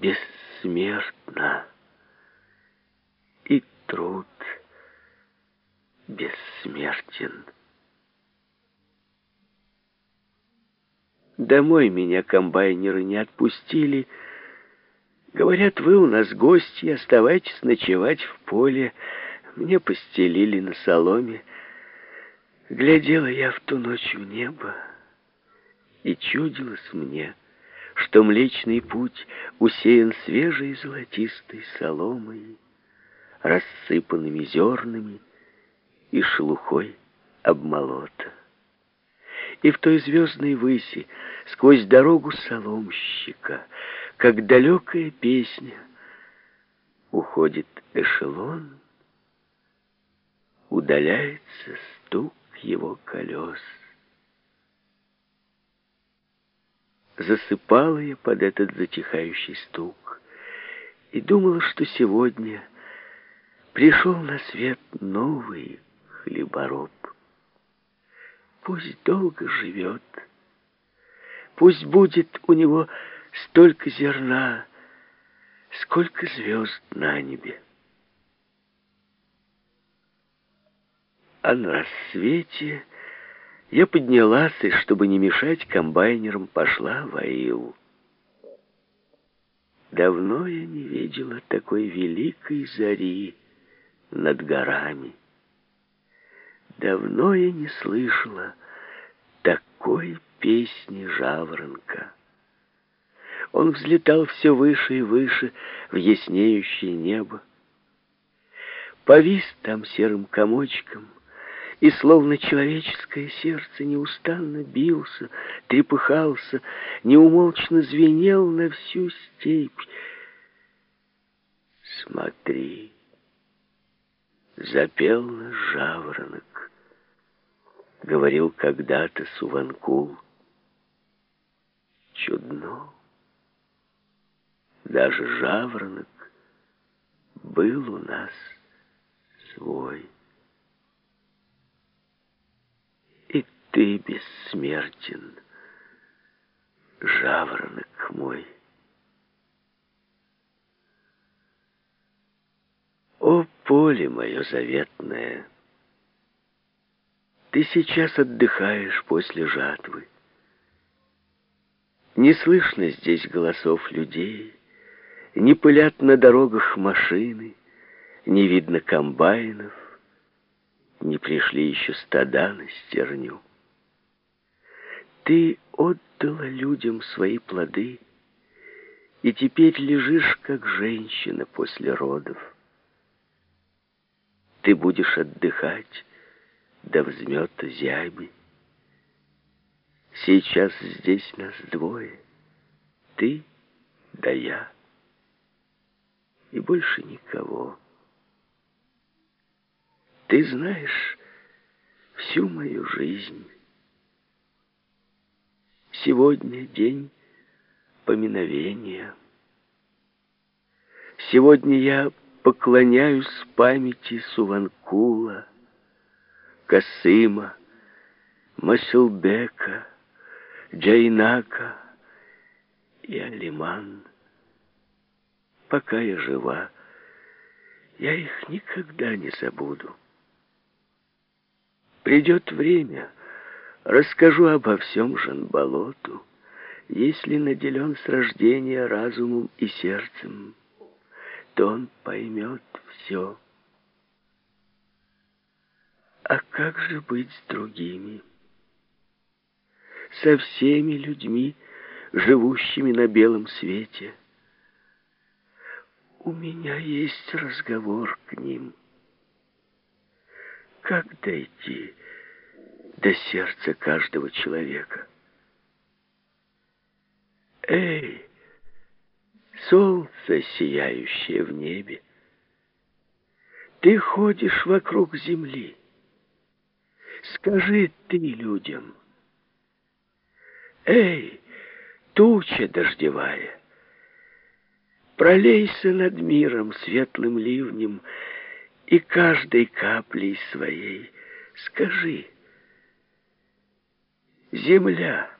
бессмертна, и труд бессмертен. Домой меня комбайнеры не отпустили. Говорят, вы у нас гости, оставайтесь ночевать в поле. Мне постелили на соломе. Глядела я в ту ночь в небо, и чудилось мне, что Млечный Путь усеян свежей золотистой соломой, рассыпанными зернами и шелухой обмолота. И в той звездной выси, сквозь дорогу соломщика, как далекая песня, уходит эшелон, удаляется стук его колес. Засыпала я под этот затихающий стук и думала, что сегодня пришел на свет новый хлебороб. Пусть долго живет, пусть будет у него столько зерна, сколько звезд на небе. А на рассвете я поднялась и, чтобы не мешать комбайнерам, пошла в Аил. Давно я не видела такой великой зари над горами. Давно я не слышала такой песни жаворонка. Он взлетал все выше и выше в яснеющее небо. Повис там серым комочком, и словно человеческое сердце неустанно бился, трепыхался, неумолчно звенел на всю степь. Смотри, запел наш жаворонок, говорил когда-то Суванкул. Чудно, даже жаворонок был у нас свой. Ты бессмертен, жаворонок мой. О, поле мое заветное! Ты сейчас отдыхаешь после жатвы. Не слышно здесь голосов людей, Не пылят на дорогах машины, Не видно комбайнов, Не пришли еще стада на стерню. Ты отдала людям свои плоды, и теперь лежишь, как женщина после родов. Ты будешь отдыхать до взмета зяби. Сейчас здесь нас двое, ты да я, и больше никого. Ты знаешь всю мою жизнь, Сегодня день поминовения. Сегодня я поклоняюсь памяти Суванкула, Касыма, Масилбека, Джайнака и Алиман. Пока я жива, я их никогда не забуду. Придет время, Расскажу обо всем Жанболоту, если наделен с рождения разумом и сердцем, то он поймет все. А как же быть с другими? Со всеми людьми, живущими на белом свете. У меня есть разговор к ним. Как дойти до сердца каждого человека. Эй, солнце, сияющее в небе, ты ходишь вокруг земли. Скажи ты людям. Эй, туча дождевая, пролейся над миром светлым ливнем и каждой каплей своей скажи — Земля,